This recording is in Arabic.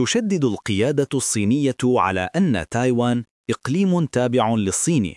تشدد القيادة الصينية على أن تايوان إقليم تابع للصين.